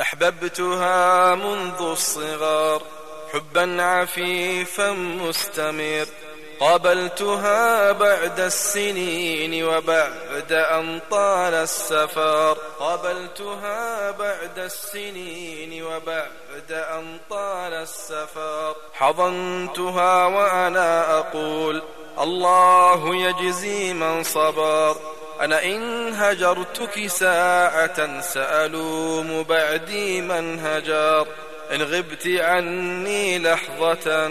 أحببتها منذ الصغار حبا عفيفا مستمر. قابلتها بعد السنين وبعد أن طال السفر. قابلتها بعد السنين وبعد أن طال السفر. حضنتها وأنا أقول الله يجزي من صبر. أنا إن هجرتك ساعة سألوم بعدي من هجر. إن غبت عني لحظة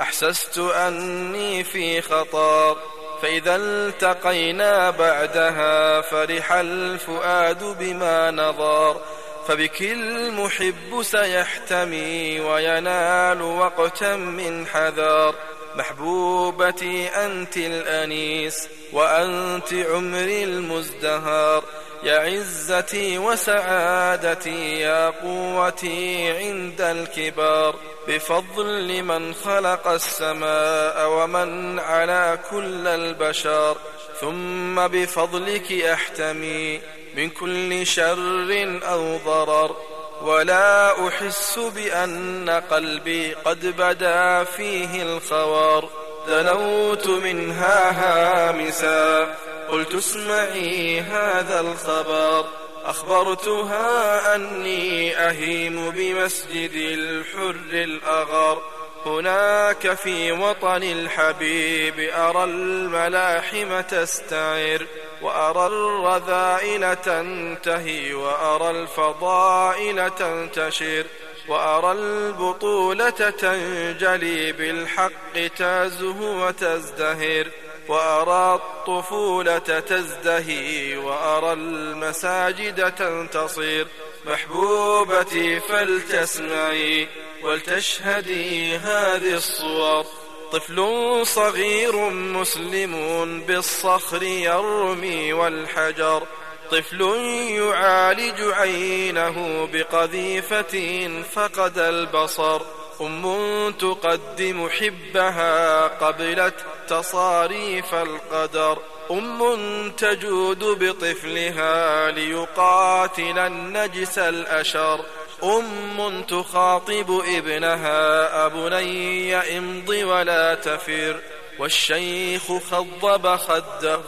أحسست أني في خطر. فإذا التقينا بعدها فرح الفؤاد بما نظر. فبك المحب سيحتمي وينال وقتا من حذر. محبوبتي أنت الأنيس وأنت عمري المزدهر يا عزتي وسعادتي يا قوتي عند الكبار بفضل من خلق السماء ومن على كل البشر ثم بفضلك أحتمي من كل شر أو ضرر ولا أحس بأن قلبي قد بدا فيه الخوار. دنوت منها هامسا. قلت اسمعي هذا الخبر. أخبرتها أني أهيم بمسجد الحر الأغر هناك في وطن الحبيب أرى الملاحم تستعر وأرى الرذائل تنتهي وأرى الفضائل تنتشر وأرى البطولة تنجلي بالحق تازه وتزدهر وأرى الطفولة تزدهي وأرى المساجد تنتصر محبوبتي فلتسمعي ولتشهدي هذه الصور. طفل صغير مسلم بالصخر يرمي والحجر. طفل يعالج عينه بقذيفة فقد البصر. أم تقدم حبها قبلت تصاريف القدر. أم تجود بطفلها ليقاتل النجس الأشر. أم تخاطب ابنها أبني امض ولا تفر والشيخ خضب خده.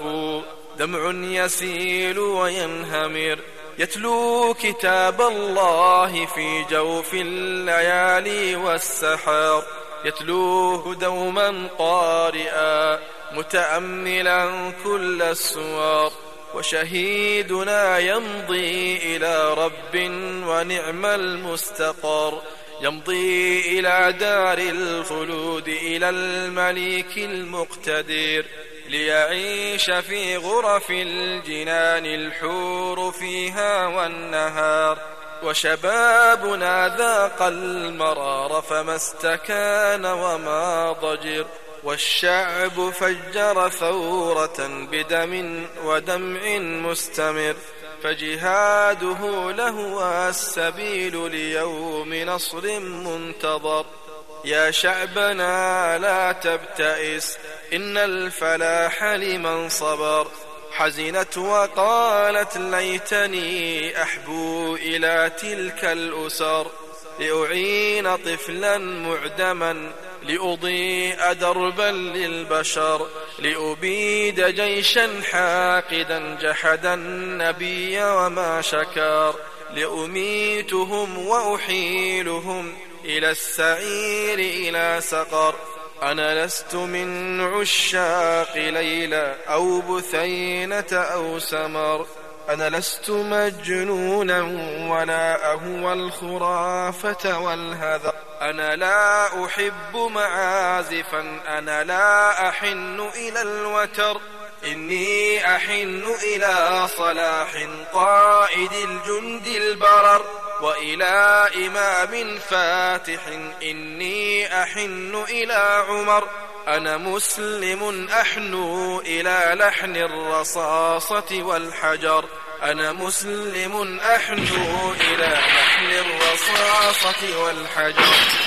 دمع يسيل وينهمر. يتلو كتاب الله في جوف الليالي والسحر. يتلوه دوما قارئا متأملا كل السور وشهيدنا يمضي إلى رب ونعم المستقر. يمضي إلى دار الخلود إلى المليك المقتدر. ليعيش في غرف الجنان الحور فيها والنهار. وشبابنا ذاق المرار فما استكان وما ضجر. والشعب فجر ثورة بدم ودمع مستمر فجهاده له السبيل ليوم نصر منتظر. يا شعبنا لا تبتئس إن الفلاح لمن صبر. حزنت وقالت ليتني أحبو إلى تلك الأسر. لأعين طفلا معدما لأضيء دربا للبشر لأبيد جيشا حاقدا جحد النبي وما شكر. لأميتهم وأحيلهم إلى السعير إلى سقر. أنا لست من عشاق ليلى أو بثينة أو سمر. أنا لست مجنونا ولا أهوى الخرافة والهذر أنا لا أحب معازفا أنا لا أحن إلى الوتر. إني أحن إلى صلاح قائد الجند البرر. وإلى إمام فاتح إني أحن إلى عمر. أنا مسلم أحنو إلى لحن الرصاصة والحجر. أنا مسلم أحنو إلى لحن الرصاصة والحجر.